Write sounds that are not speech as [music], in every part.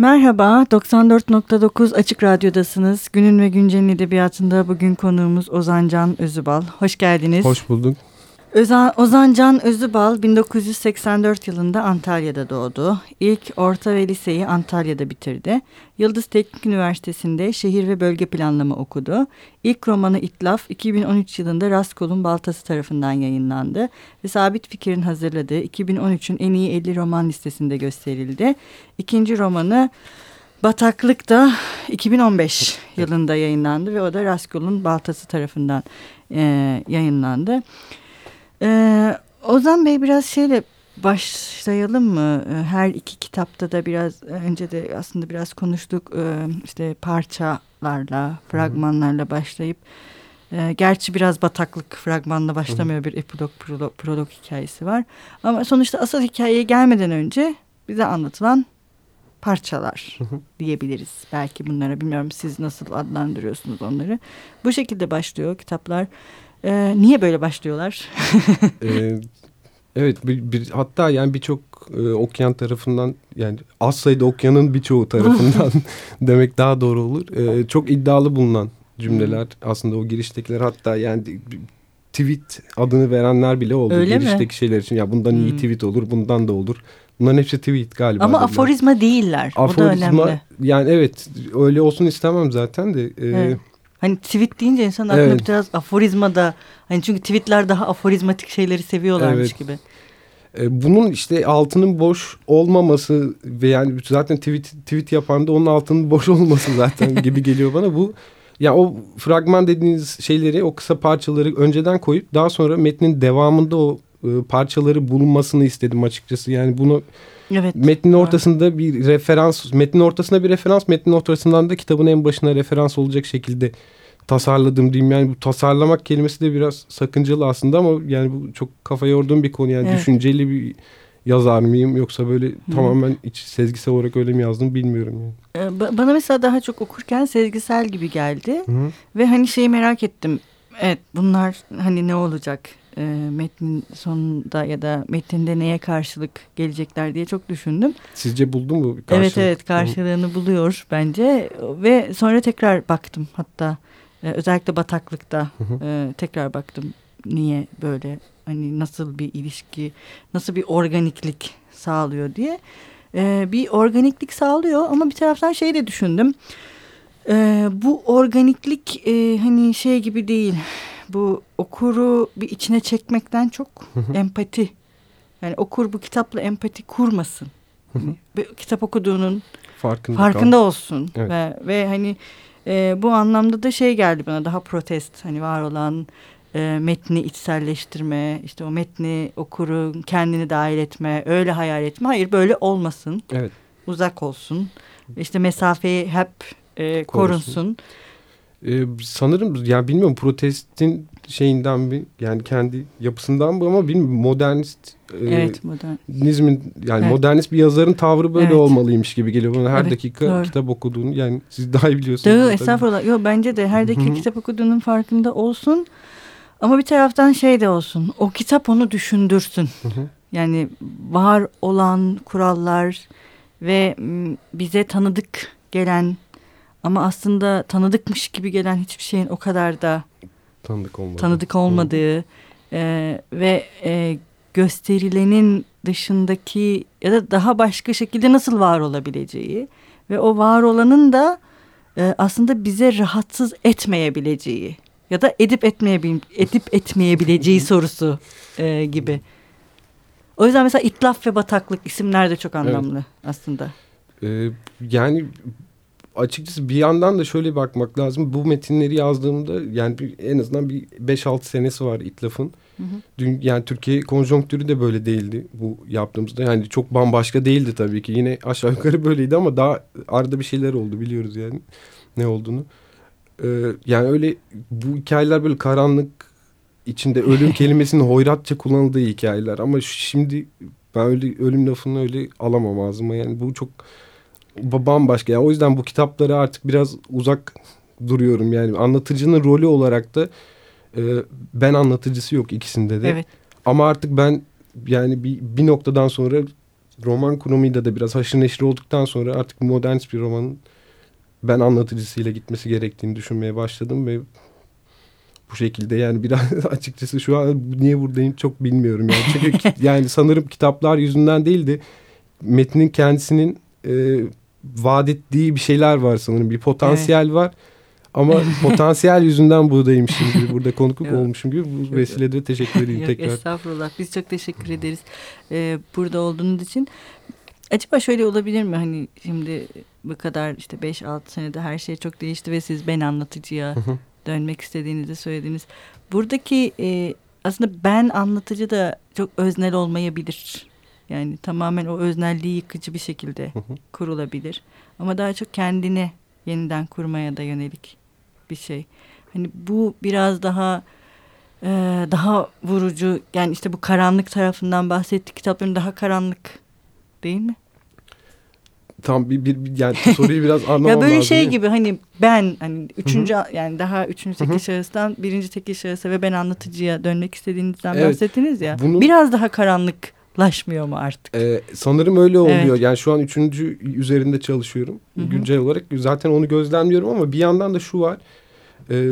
Merhaba, 94.9 Açık Radyo'dasınız. Günün ve Güncel'in edebiyatında bugün konuğumuz Ozan Can Özübal. Hoş geldiniz. Hoş bulduk. Özan, Ozan Can Özübal 1984 yılında Antalya'da doğdu. İlk orta ve liseyi Antalya'da bitirdi. Yıldız Teknik Üniversitesi'nde şehir ve bölge planlama okudu. İlk romanı İtlaf 2013 yılında Raskol'un Baltası tarafından yayınlandı. Ve Sabit Fikir'in hazırladığı 2013'ün en iyi 50 roman listesinde gösterildi. İkinci romanı Bataklık da 2015 yılında yayınlandı ve o da Raskol'un Baltası tarafından e, yayınlandı. Ee, Ozan Bey biraz şeyle başlayalım mı? Ee, her iki kitapta da biraz önce de aslında biraz konuştuk ee, işte parçalarla, fragmanlarla başlayıp e, gerçi biraz bataklık fragmanla başlamıyor bir epilog prolog, prolog hikayesi var. Ama sonuçta asıl hikayeye gelmeden önce bize anlatılan parçalar diyebiliriz. Belki bunlara bilmiyorum siz nasıl adlandırıyorsunuz onları. Bu şekilde başlıyor kitaplar. Ee, niye böyle başlıyorlar? [laughs] ee, evet bir, bir, hatta yani birçok e, okyan tarafından yani az sayıda okyanın birçoğu tarafından [laughs] demek daha doğru olur. Ee, çok iddialı bulunan cümleler aslında o giriştekiler hatta yani tweet adını verenler bile oldu. Öyle Girişteki mi? şeyler için ya bundan iyi tweet olur bundan da olur. Bunların hepsi tweet galiba. Ama dediler. aforizma değiller. Aforizma, o da önemli. Yani evet öyle olsun istemem zaten de. E, Evet. Hani tweet deyince insan aklına Evet. biraz aforizma da hani çünkü tweetler daha aforizmatik şeyleri seviyorlarmış Evet. gibi. E, bunun işte altının boş olmaması ve yani zaten tweet, tweet yapan da onun altının boş [laughs] olması zaten gibi geliyor bana. Bu ya o fragman dediğiniz şeyleri o kısa parçaları önceden koyup daha sonra metnin devamında o e, parçaları bulunmasını istedim açıkçası. Yani bunu Evet. metnin ortasında bir referans, metnin ortasında bir referans, metnin ortasından da kitabın en başına referans olacak şekilde tasarladım diyeyim. Yani bu tasarlamak kelimesi de biraz sakıncalı aslında ama yani bu çok kafa yorduğum bir konu. Yani Evet. düşünceli bir yazar mıyım yoksa böyle tamamen iç sezgisel olarak öyle mi yazdım bilmiyorum. Yani. Ee, ba- Bana mesela daha çok okurken sezgisel gibi geldi. Hı hı. Ve hani şeyi merak ettim. Evet bunlar hani ne olacak e, metnin sonunda ya da metinde neye karşılık gelecekler diye çok düşündüm. Sizce buldun mu? Evet karşılık? evet karşılığını buluyor bence ve sonra tekrar baktım hatta e, özellikle bataklıkta Hı hı. e, tekrar baktım niye böyle hani nasıl bir ilişki nasıl bir organiklik sağlıyor diye E, bir organiklik sağlıyor ama bir taraftan şey de düşündüm E, bu organiklik e, hani şey gibi değil bu okuru bir içine çekmekten çok empati yani okur bu kitapla empati kurmasın hı. bir kitap okuduğunun Farkında, farkında kal. olsun Evet. ve, ve hani e, bu anlamda da şey geldi bana daha protest hani var olan e, metni içselleştirme işte o metni okuru kendini dahil etme öyle hayal etme hayır böyle olmasın Evet. uzak olsun işte mesafeyi hep e, Korusun. korunsun Ee, sanırım yani bilmiyorum protestin şeyinden mi yani kendi yapısından mı ama bilmiyorum modernist e, evet modern modernizmin yani Evet. modernist bir yazarın tavrı böyle Evet. olmalıymış gibi geliyor bana her Evet, dakika doğru. kitap okuduğunu yani siz daha iyi biliyorsunuz. Tabii. estağfurullah. Yok bence de her dakika Hı hı. kitap okuduğunun farkında olsun. Ama bir taraftan şey de olsun. O kitap onu düşündürsün. Hı hı. Yani var olan kurallar ve bize tanıdık gelen ama aslında tanıdıkmış gibi gelen hiçbir şeyin o kadar da Tanıdık olmadı. tanıdık olmadığı e, ve e, gösterilenin dışındaki ya da daha başka şekilde nasıl var olabileceği ve o var olanın da e, aslında bize rahatsız etmeyebileceği ya da edip etmeyebil edip [laughs] etmeyebileceği sorusu e, gibi. O yüzden mesela itlaf ve bataklık isimler de çok anlamlı aslında. Ee, yani açıkçası bir yandan da şöyle bakmak lazım. Bu metinleri yazdığımda yani bir, en azından bir 5-6 senesi var İtlaf'ın. Hı hı. Dün, yani Türkiye konjonktürü de böyle değildi bu yaptığımızda. Yani çok bambaşka değildi tabii ki. Yine aşağı yukarı böyleydi ama daha arada bir şeyler oldu biliyoruz yani ne olduğunu. Ee, yani öyle bu hikayeler böyle karanlık içinde ölüm [laughs] kelimesinin hoyratça kullanıldığı hikayeler. Ama şimdi ben öyle ölüm lafını öyle alamam ağzıma. Yani bu çok bambaşka. Yani o yüzden bu kitaplara artık biraz uzak duruyorum. Yani anlatıcının rolü olarak da e, ben anlatıcısı yok ikisinde de. Evet. Ama artık ben yani bir, bir noktadan sonra roman kurumuyla da biraz haşır neşir olduktan sonra artık modern bir romanın ben anlatıcısıyla gitmesi gerektiğini düşünmeye başladım ve bu şekilde yani biraz [laughs] açıkçası şu an niye buradayım çok bilmiyorum yani çünkü [laughs] yani sanırım kitaplar yüzünden değil de metnin kendisinin e, vaat ettiği bir şeyler var sanırım bir potansiyel evet. var ama [laughs] potansiyel yüzünden buradaymışım gibi burada konukluk olmuşum gibi bu vesilede teşekkür edeyim Yok, tekrar. Estağfurullah biz çok teşekkür ederiz ee, burada olduğunuz için. Acaba şöyle olabilir mi hani şimdi bu kadar işte 5-6 senede her şey çok değişti ve siz ben anlatıcıya dönmek istediğinizi söylediniz. Buradaki e, aslında ben anlatıcı da çok öznel olmayabilir. Yani tamamen o öznelliği yıkıcı bir şekilde kurulabilir. Ama daha çok kendine yeniden kurmaya da yönelik bir şey. Hani bu biraz daha e, daha vurucu yani işte bu karanlık tarafından bahsettik kitapların daha karanlık değil mi? Tam bir, bir, bir yani soruyu biraz [laughs] anlamam lazım. ya böyle şey gibi hani ben hani üçüncü Hı-hı. yani daha üçüncü tekil şahıstan birinci tekil şahısa ve ben anlatıcıya dönmek istediğinizden evet, bahsettiniz ya. Bunu, biraz daha karanlıklaşmıyor mu artık? E, sanırım öyle oluyor. Evet. Yani şu an üçüncü üzerinde çalışıyorum Hı-hı. güncel olarak. Zaten onu gözlemliyorum ama bir yandan da şu var. E,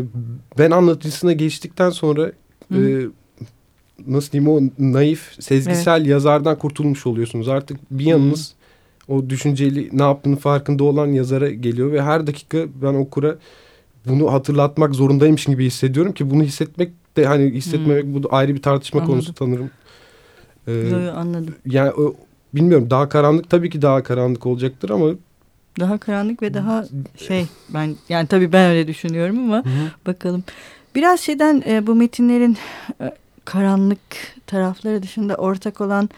ben anlatıcısına geçtikten sonra e, nasıl diyeyim o naif, sezgisel evet. yazardan kurtulmuş oluyorsunuz. Artık bir yanınız Hı-hı. o düşünceli ne yaptığını farkında olan yazara geliyor ve her dakika ben okura bunu hatırlatmak zorundaymış gibi hissediyorum ki bunu hissetmek de hani hissetmemek hmm. bu da ayrı bir tartışma anladım. konusu tanırım. Ee, Yo, anladım. Yani o, bilmiyorum daha karanlık tabii ki daha karanlık olacaktır ama daha karanlık ve daha şey ben yani tabii ben öyle düşünüyorum ama Hı -hı. bakalım. Biraz şeyden e, bu metinlerin e, karanlık tarafları dışında ortak olan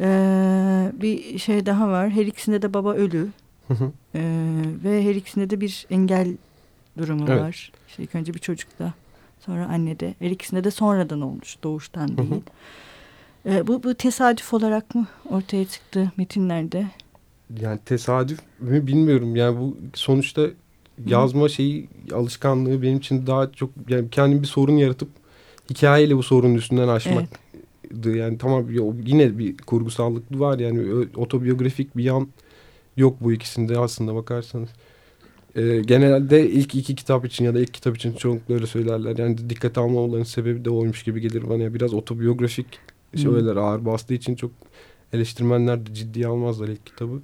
e, bir şey daha var. Her ikisinde de baba ölü. Hı hı. E, ve her ikisinde de bir engel durumu evet. var. İşte ilk önce bir çocukta sonra annede. Her ikisinde de sonradan olmuş doğuştan değil. Hı hı. E, bu, bu tesadüf olarak mı ortaya çıktı metinlerde? Yani tesadüf mü bilmiyorum. Yani bu sonuçta yazma şeyi alışkanlığı benim için daha çok yani kendim bir sorun yaratıp hikayeyle bu sorunun üstünden aşmak. Evet. Yani tamam yine bir kurgusallık var yani otobiyografik bir yan yok bu ikisinde aslında bakarsanız. Ee, genelde ilk iki kitap için ya da ilk kitap için çoğunlukla öyle söylerler. Yani dikkat almamaların sebebi de oymuş gibi gelir bana. Biraz otobiyografik şeyler ağır bastığı için çok eleştirmenler de ciddiye almazlar ilk kitabı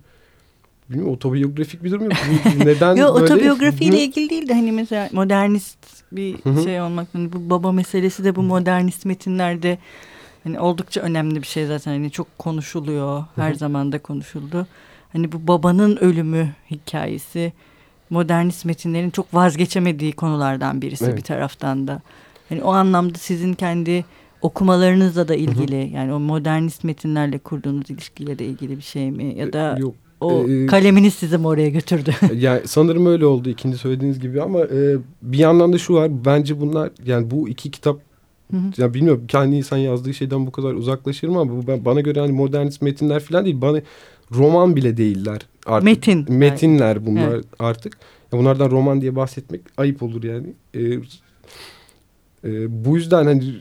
bilmiyorum otobiyografik bir durum yok. [laughs] Neden Yok böyle? otobiyografiyle ilgili değil de hani mesela modernist bir şey olmak. Hani bu baba meselesi de bu modernist metinlerde hani oldukça önemli bir şey zaten. Hani çok konuşuluyor. Her zaman da konuşuldu. Hani bu babanın ölümü hikayesi modernist metinlerin çok vazgeçemediği konulardan birisi evet. bir taraftan da. Yani o anlamda sizin kendi okumalarınızla da ilgili yani o modernist metinlerle kurduğunuz ilişkiyle de ilgili bir şey mi ya da Yok o ee, kaleminiz sizi mi oraya götürdü? [laughs] yani sanırım öyle oldu ikinci söylediğiniz gibi ama e, bir yandan da şu var bence bunlar yani bu iki kitap Hı hı. Ya bilmiyorum kendi insan yazdığı şeyden bu kadar uzaklaşır mı ama bu ben, bana göre hani modernist metinler falan değil. Bana roman bile değiller artık. Metin. Metinler yani. bunlar evet. artık. Ya bunlardan roman diye bahsetmek ayıp olur yani. Ee, e, bu yüzden hani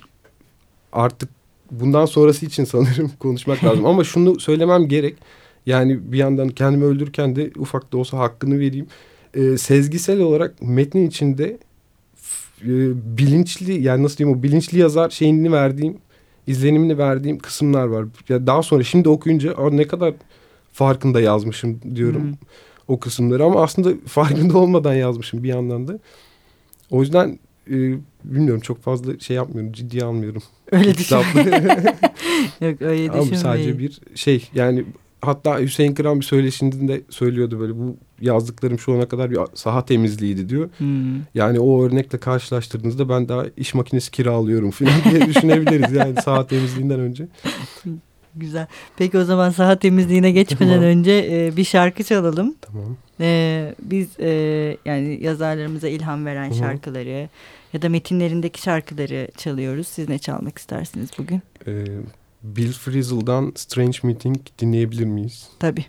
artık bundan sonrası için sanırım [laughs] konuşmak lazım. Ama şunu söylemem gerek. Yani bir yandan kendimi öldürürken de ufak da olsa hakkını vereyim. E, sezgisel olarak metnin içinde e, bilinçli yani nasıl diyeyim o bilinçli yazar şeyini verdiğim izlenimini verdiğim kısımlar var. Ya daha sonra şimdi okuyunca ne kadar farkında yazmışım diyorum hmm. o kısımları ama aslında farkında olmadan yazmışım bir yandan da. O yüzden e, bilmiyorum çok fazla şey yapmıyorum ciddiye almıyorum. [laughs] Öyle düşün. [laughs] Yok öyle düşünmeyin. Ama sadece bir şey yani hatta Hüseyin Kıran bir söyleşinde söylüyordu böyle bu yazdıklarım şu ana kadar bir saha temizliğiydi diyor. Hmm. Yani o örnekle karşılaştırdığınızda ben daha iş makinesi kiralıyorum falan diye düşünebiliriz yani [laughs] saha temizliğinden önce. Güzel. Peki o zaman saha temizliğine geçmeden tamam. önce e, bir şarkı çalalım. Tamam. E, biz e, yani yazarlarımıza ilham veren Hı -hı. şarkıları ya da metinlerindeki şarkıları çalıyoruz. Siz ne çalmak istersiniz bugün? Ee, Bill Frisell'dan Strange Meeting dinleyebilir miyiz? Tabii.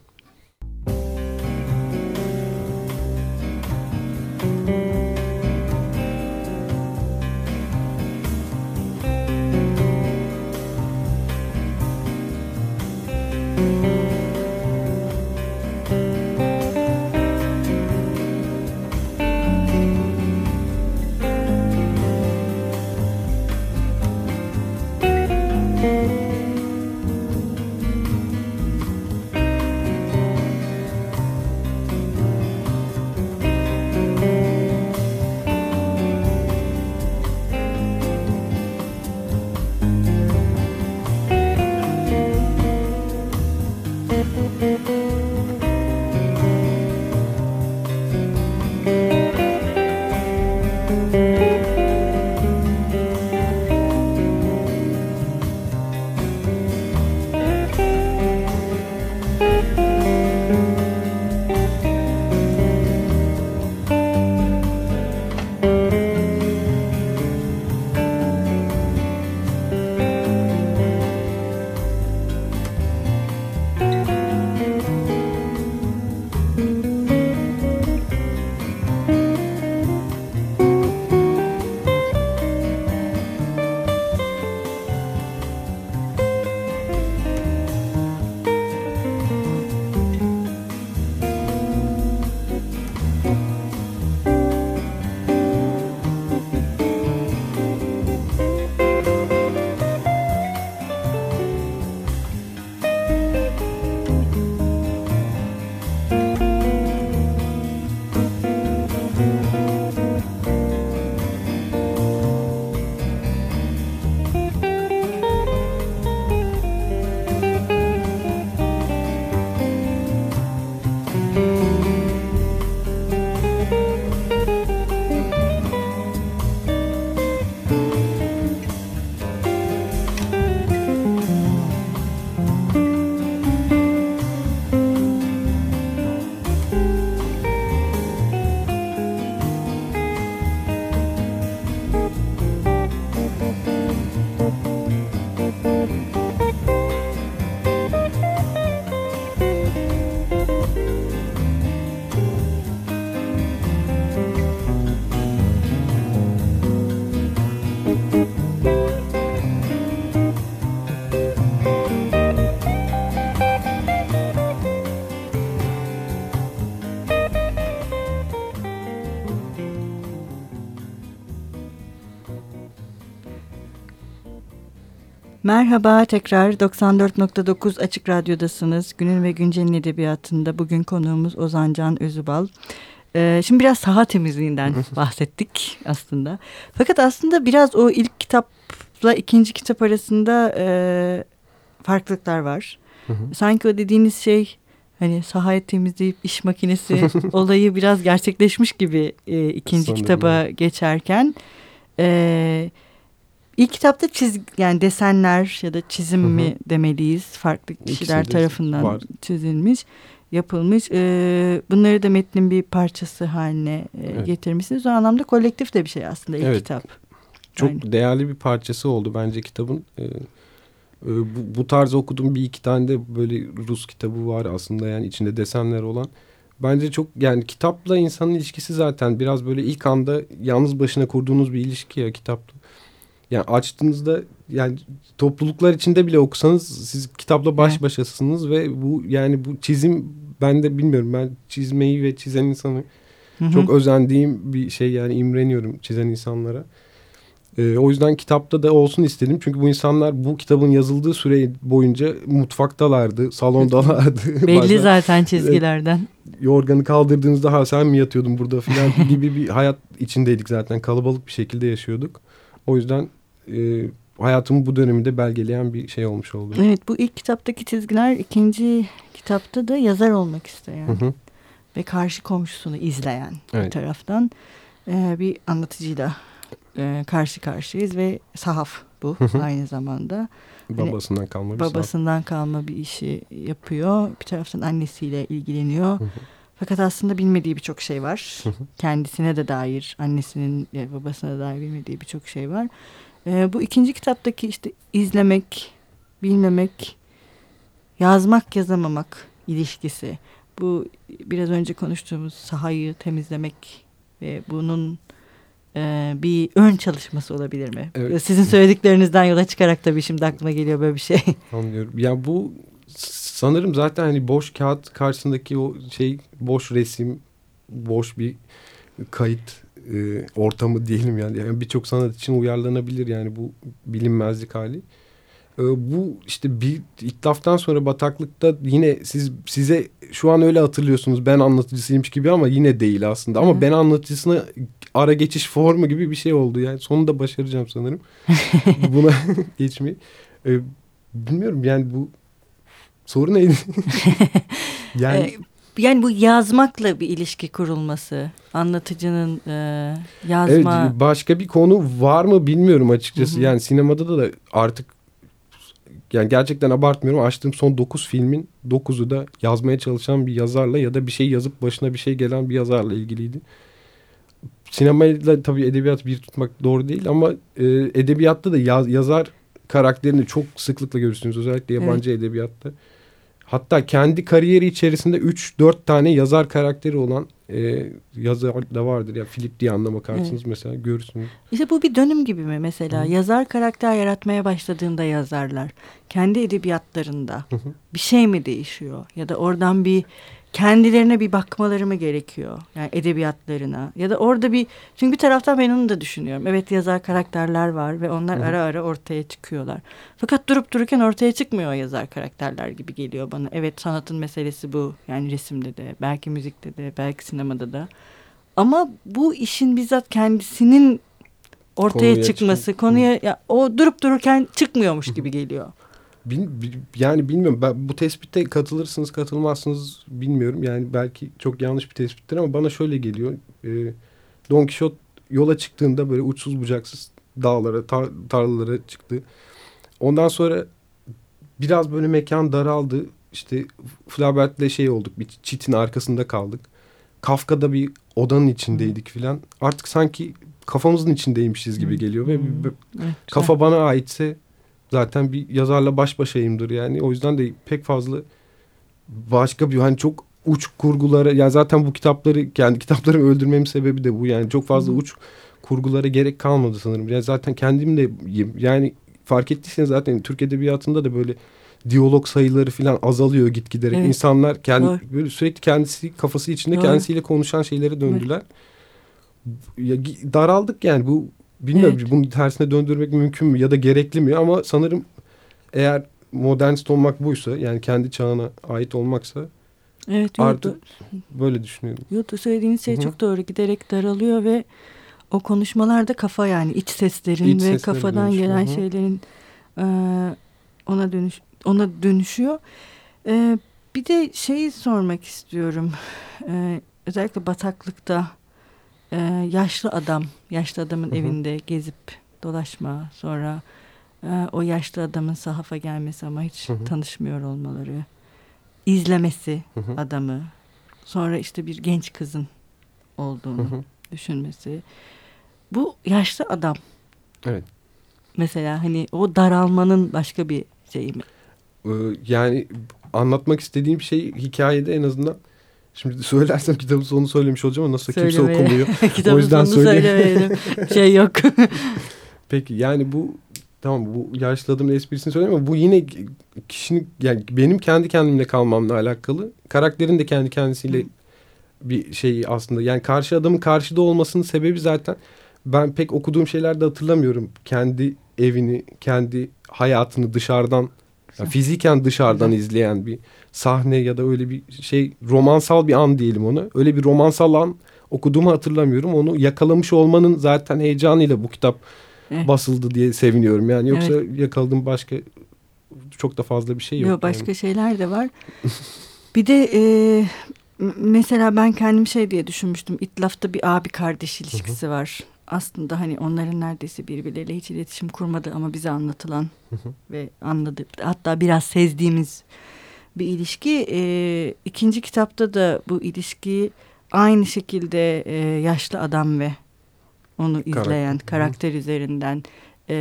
Merhaba tekrar 94.9 Açık Radyo'dasınız. Günün ve Güncel'in edebiyatında bugün konuğumuz Ozan Can Özübal. Ee, şimdi biraz saha temizliğinden [laughs] bahsettik aslında. Fakat aslında biraz o ilk kitapla ikinci kitap arasında e, farklılıklar var. Sanki o dediğiniz şey hani sahayı temizleyip iş makinesi [laughs] olayı biraz gerçekleşmiş gibi e, ikinci Sanırım kitaba geçerken... E, İlk kitapta çiz yani desenler ya da çizim mi demeliyiz farklı kişiler tarafından var. çizilmiş yapılmış. Ee, bunları da metnin bir parçası haline e, evet. getirmişsiniz. O anlamda kolektif de bir şey aslında ilk evet. kitap. Çok yani. değerli bir parçası oldu bence kitabın. Ee, e, bu, bu tarz okudum bir iki tane de böyle Rus kitabı var aslında yani içinde desenler olan. Bence çok yani kitapla insanın ilişkisi zaten biraz böyle ilk anda yalnız başına kurduğunuz bir ilişki ya kitapla. Yani açtığınızda yani topluluklar içinde bile okusanız siz kitapla baş başasınız ve bu yani bu çizim ben de bilmiyorum ben çizmeyi ve çizen insanı hı hı. çok özendiğim bir şey yani imreniyorum çizen insanlara. Ee, o yüzden kitapta da olsun istedim. Çünkü bu insanlar bu kitabın yazıldığı süre boyunca mutfaktalardı, salondalardı. [laughs] Belli Bazen, zaten [laughs] çizgilerden. Yorganı kaldırdığınızda ha sen mi yatıyordun burada filan [laughs] gibi bir hayat içindeydik zaten. Kalabalık bir şekilde yaşıyorduk. O yüzden e, hayatımın bu döneminde belgeleyen bir şey olmuş oldu. Evet bu ilk kitaptaki çizgiler ikinci kitapta da yazar olmak isteyen hı hı. ve karşı komşusunu izleyen evet. bir taraftan e, bir anlatıcıyla e, karşı karşıyayız ve sahaf bu hı hı. aynı zamanda. Hani babasından kalma bir Babasından sahaf. kalma bir işi yapıyor. Bir taraftan annesiyle ilgileniyor. Hı hı. Fakat aslında bilmediği birçok şey var. Kendisine de dair, annesinin ve babasına da dair bilmediği birçok şey var. E, bu ikinci kitaptaki işte izlemek, bilmemek, yazmak, yazamamak ilişkisi. Bu biraz önce konuştuğumuz sahayı temizlemek ve bunun e, bir ön çalışması olabilir mi? Evet. Sizin söylediklerinizden yola çıkarak tabii şimdi aklıma geliyor böyle bir şey. [laughs] Anlıyorum. Ya bu sanırım zaten hani boş kağıt karşısındaki o şey boş resim, boş bir kayıt e, ortamı diyelim yani. yani Birçok sanat için uyarlanabilir yani bu bilinmezlik hali. E, bu işte bir itlaftan sonra bataklıkta yine siz size şu an öyle hatırlıyorsunuz ben anlatıcısıymış gibi ama yine değil aslında. Ama Hı. ben anlatıcısına ara geçiş formu gibi bir şey oldu yani. Sonunda başaracağım sanırım. [laughs] Buna [laughs] geçmeyi. E, bilmiyorum yani bu soru neydi? [laughs] yani e, yani bu yazmakla bir ilişki kurulması, anlatıcının e, yazma... Evet, başka bir konu var mı bilmiyorum açıkçası. Hı hı. Yani sinemada da, da artık yani gerçekten abartmıyorum. Açtığım son dokuz filmin dokuzu da yazmaya çalışan bir yazarla ya da bir şey yazıp başına bir şey gelen bir yazarla ilgiliydi. Sinemayla tabii edebiyat bir tutmak doğru değil ama e, edebiyatta da yaz, yazar karakterini çok sıklıkla görürsünüz. Özellikle yabancı evet. edebiyatta. Hatta kendi kariyeri içerisinde 3-4 tane yazar karakteri olan e, yazar da vardır. Ya Philip diye bakarsınız evet. mesela görürsünüz. İşte bu bir dönüm gibi mi mesela? Hı. Yazar karakter yaratmaya başladığında yazarlar kendi edebiyatlarında Hı. bir şey mi değişiyor? Ya da oradan bir kendilerine bir bakmaları mı gerekiyor? Yani edebiyatlarına ya da orada bir çünkü bir taraftan ben onu da düşünüyorum. Evet yazar karakterler var ve onlar Hı. ara ara ortaya çıkıyorlar. Fakat durup dururken ortaya çıkmıyor yazar karakterler gibi geliyor bana. Evet sanatın meselesi bu. Yani resimde de, belki müzikte de, belki sinemada da. Ama bu işin bizzat kendisinin ortaya konuya çıkması, çıkın. konuya ya, o durup dururken çıkmıyormuş gibi geliyor. Bil, yani bilmiyorum ben bu tespitte katılırsınız katılmazsınız bilmiyorum. Yani belki çok yanlış bir tespittir ama bana şöyle geliyor. E, Don Quixote yola çıktığında böyle uçsuz bucaksız dağlara, tar tarlalara çıktı. Ondan sonra biraz böyle mekan daraldı. İşte Flaubert'le şey olduk bir çitin arkasında kaldık. Kafka'da bir odanın içindeydik filan. Artık sanki kafamızın içindeymişiz gibi geliyor ve evet, kafa bana aitse zaten bir yazarla baş başayımdır yani. O yüzden de pek fazla başka bir hani çok uç kurgulara yani zaten bu kitapları kendi kitaplarımı öldürmemin sebebi de bu yani çok fazla Hı. uç kurgulara gerek kalmadı sanırım. Yani zaten kendim de yani fark ettiyseniz zaten Türk edebiyatında da böyle diyalog sayıları falan azalıyor git giderek. Evet. İnsanlar kendi Doğru. böyle sürekli kendisi kafası içinde Doğru. kendisiyle konuşan şeylere döndüler. Ya, daraldık yani bu Bilmiyorum evet. bunu tersine döndürmek mümkün mü ya da gerekli mi ama sanırım eğer modernist olmak buysa yani kendi çağına ait olmaksa Evet, artık böyle düşünüyorum. Yurtta söylediğiniz şey Hı -hı. çok doğru. Giderek daralıyor ve o konuşmalarda kafa yani iç seslerin iç ve kafadan dönüşüyor. gelen Hı -hı. şeylerin e, ona dönüş ona dönüşüyor. E, bir de şeyi sormak istiyorum. E, özellikle bataklıkta e, yaşlı adam, yaşlı adamın Hı -hı. evinde gezip dolaşma, sonra e, o yaşlı adamın sahafa gelmesi ama hiç Hı -hı. tanışmıyor olmaları, izlemesi Hı -hı. adamı, sonra işte bir genç kızın olduğunu Hı -hı. düşünmesi. Bu yaşlı adam. Evet. Mesela hani o daralmanın başka bir şeyi mi? Ee, yani anlatmak istediğim şey hikayede en azından Şimdi söylersem kitabın sonunu söylemiş olacağım ama nasıl kimse okumuyor. [laughs] kitabın o yüzden sonunu söylemeyelim. [laughs] şey yok. [laughs] Peki yani bu tamam bu yaşlı adamın esprisini söyleyeyim ama bu yine kişinin yani benim kendi kendimle kalmamla alakalı. Karakterin de kendi kendisiyle bir şey aslında. Yani karşı adamın karşıda olmasının sebebi zaten ben pek okuduğum şeylerde hatırlamıyorum. Kendi evini, kendi hayatını dışarıdan yani fiziken dışarıdan izleyen bir sahne ya da öyle bir şey romansal bir an diyelim ona. Öyle bir romansal an okuduğumu hatırlamıyorum. Onu yakalamış olmanın zaten heyecanıyla bu kitap evet. basıldı diye seviniyorum. Yani yoksa evet. yakaladığım başka çok da fazla bir şey yok. Yok başka yani. şeyler de var. [laughs] bir de e, mesela ben kendim şey diye düşünmüştüm. İtlaf'ta bir abi kardeş ilişkisi Hı -hı. var aslında hani onların neredeyse birbirleriyle hiç iletişim kurmadı ama bize anlatılan ve anladı hatta biraz sezdiğimiz bir ilişki. E, ikinci kitapta da bu ilişki aynı şekilde e, yaşlı adam ve onu izleyen karakter, karakter üzerinden e,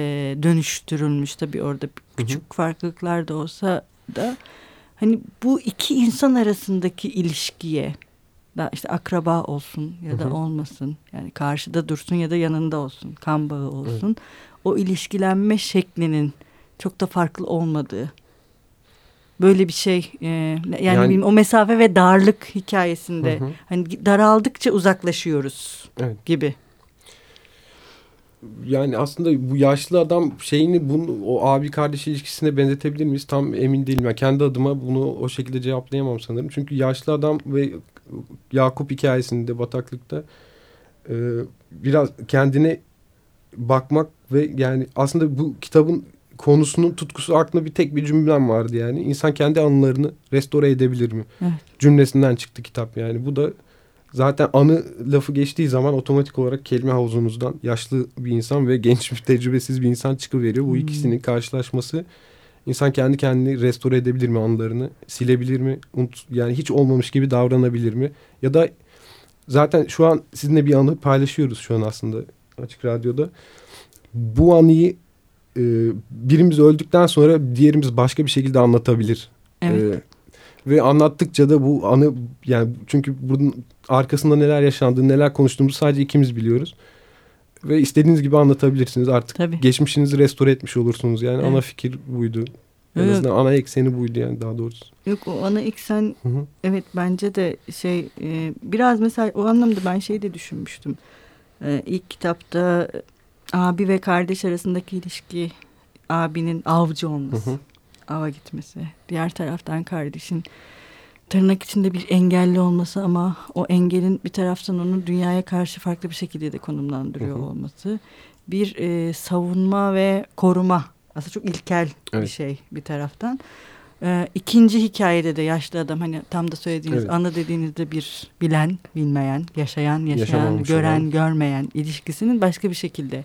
dönüştürülmüş. Tabii orada küçük farklılıklar da olsa da hani bu iki insan arasındaki ilişkiye da işte akraba olsun ya da hı hı. olmasın yani karşıda dursun ya da yanında olsun kan bağı olsun evet. o ilişkilenme şeklinin çok da farklı olmadığı böyle bir şey e, yani, yani o mesafe ve darlık hikayesinde hı hı. hani daraldıkça uzaklaşıyoruz evet. gibi yani aslında bu yaşlı adam şeyini bunu o abi kardeş ilişkisine benzetebilir miyiz? Tam emin değilim. Yani kendi adıma bunu o şekilde cevaplayamam sanırım. Çünkü yaşlı adam ve Yakup hikayesinde bataklıkta e, biraz kendine bakmak ve yani aslında bu kitabın konusunun tutkusu aklında bir tek bir cümlem vardı yani. İnsan kendi anılarını restore edebilir mi? Evet. Cümlesinden çıktı kitap yani. Bu da zaten anı lafı geçtiği zaman otomatik olarak kelime havuzunuzdan yaşlı bir insan ve genç bir [laughs] tecrübesiz bir insan çıkıveriyor. Bu hmm. ikisinin karşılaşması insan kendi kendini restore edebilir mi anılarını? Silebilir mi? Yani hiç olmamış gibi davranabilir mi? Ya da zaten şu an sizinle bir anı paylaşıyoruz şu an aslında açık radyoda. Bu anıyı e, birimiz öldükten sonra diğerimiz başka bir şekilde anlatabilir. Evet. E, ve anlattıkça da bu anı yani çünkü bunun arkasında neler yaşandığını neler konuştuğumuzu sadece ikimiz biliyoruz. Ve istediğiniz gibi anlatabilirsiniz artık. Tabii. Geçmişinizi restore etmiş olursunuz yani evet. ana fikir buydu. En evet. azından ana ekseni buydu yani daha doğrusu. Yok o ana eksen hı hı. evet bence de şey e, biraz mesela o anlamda ben şey de düşünmüştüm. E, ilk kitapta abi ve kardeş arasındaki ilişki abinin avcı olması. Hı hı. Ava gitmesi. Diğer taraftan kardeşin tırnak içinde bir engelli olması ama o engelin bir taraftan onu dünyaya karşı farklı bir şekilde de konumlandırıyor hı hı. olması. Bir e, savunma ve koruma aslında çok ilkel evet. bir şey bir taraftan. Ee, ikinci hikayede de yaşlı adam hani tam da söylediğiniz evet. ana dediğinizde bir bilen, bilmeyen, yaşayan, yaşayan, gören, olan. görmeyen ilişkisinin başka bir şekilde e,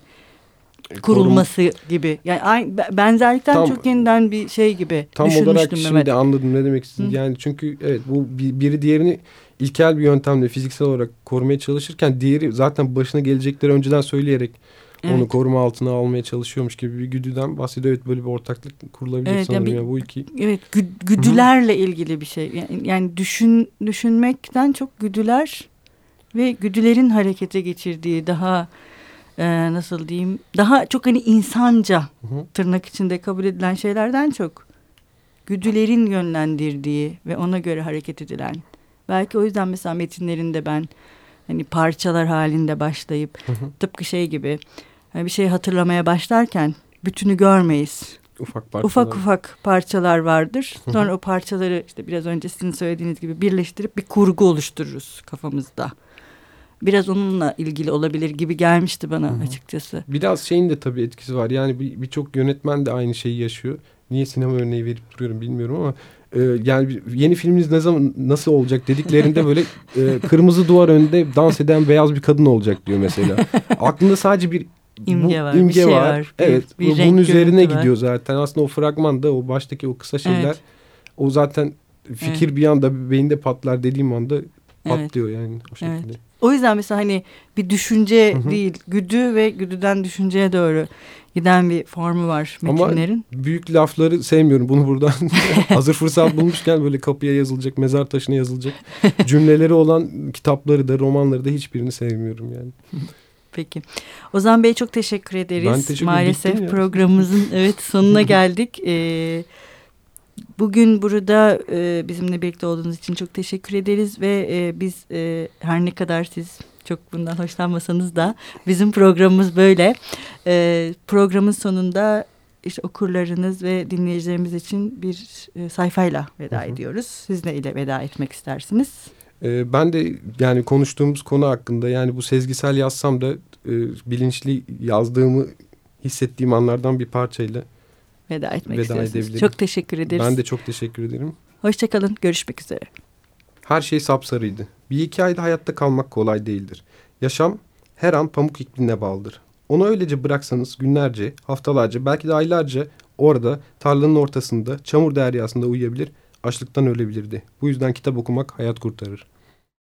kurulması Korum. gibi. Yani aynı, benzerlikten tam, çok yeniden bir şey gibi tam düşünmüştüm olarak Mehmet. şimdi anladım ne demek istediğini. Yani çünkü evet bu biri diğerini ilkel bir yöntemle fiziksel olarak korumaya çalışırken diğeri zaten başına gelecekleri önceden söyleyerek evet. onu koruma altına almaya çalışıyormuş gibi bir güdüden bahsediyor. Evet böyle bir ortaklık kurulabilir evet, sanırım yani bir, ya bu iki. Evet gü güdülerle Hı -hı. ilgili bir şey. Yani, yani düşün düşünmekten çok güdüler ve güdülerin harekete geçirdiği daha e, nasıl diyeyim daha çok hani insanca Hı -hı. tırnak içinde kabul edilen şeylerden çok güdülerin yönlendirdiği ve ona göre hareket edilen. Belki o yüzden mesela metinlerinde ben hani parçalar halinde başlayıp hı hı. tıpkı şey gibi hani bir şey hatırlamaya başlarken bütünü görmeyiz. ufak parçalar. ufak ufak parçalar vardır. Sonra o parçaları işte biraz önce sizin söylediğiniz gibi birleştirip bir kurgu oluştururuz kafamızda. Biraz onunla ilgili olabilir gibi gelmişti bana Hı hı. açıkçası. Biraz şeyin de tabii etkisi var. Yani bir- birçok yönetmen de aynı şeyi yaşıyor. Niye sinema örneği verip duruyorum bilmiyorum ama e, yani bir- yeni filminiz ne zaman nasıl olacak dediklerinde böyle e, [laughs] kırmızı duvar önünde dans eden beyaz bir kadın olacak diyor mesela. Aklında sadece bir İmge bu var, bir şey var, bir- evet. bir renk bunun üzerine var. gidiyor zaten. Aslında o fragmanda o baştaki o kısa şeyler Evet. o zaten fikir bir anda beyinde patlar dediğim anda patlıyor yani o şekilde. Evet. O yüzden mesela hani bir düşünce Hı hı. değil, güdü ve güdüden düşünceye doğru giden bir formu var Ama metinlerin. büyük lafları sevmiyorum. Bunu buradan [laughs] hazır fırsat bulmuşken böyle kapıya yazılacak, mezar taşına yazılacak [laughs] cümleleri olan kitapları da, romanları da hiçbirini sevmiyorum yani. Peki. Ozan Bey çok teşekkür ederiz. Ben teşekkür- Maalesef programımızın evet sonuna [laughs] geldik. Ee, bugün burada e, bizimle birlikte olduğunuz için çok teşekkür ederiz ve e, biz e, her ne kadar siz çok bundan hoşlanmasanız da bizim programımız böyle. Ee, programın sonunda işte okurlarınız ve dinleyicilerimiz için bir e, sayfayla veda Hı hı. ediyoruz. Siz ne ile veda etmek istersiniz? Ee, ben de yani konuştuğumuz konu hakkında yani bu sezgisel yazsam da e, bilinçli yazdığımı hissettiğim anlardan bir parçayla Veda etmek Veda istiyorsunuz. edebilirim. Çok teşekkür ederiz. ben de çok teşekkür ederim. Hoşçakalın. Görüşmek üzere. Her şey sapsarıydı. Bir iki ayda hayatta kalmak kolay değildir. Yaşam her an pamuk iklimine bağlıdır. Onu öylece bıraksanız günlerce, haftalarca, belki de aylarca orada tarlanın ortasında, çamur deryasında uyuyabilir, açlıktan ölebilirdi. Bu yüzden kitap okumak hayat kurtarır.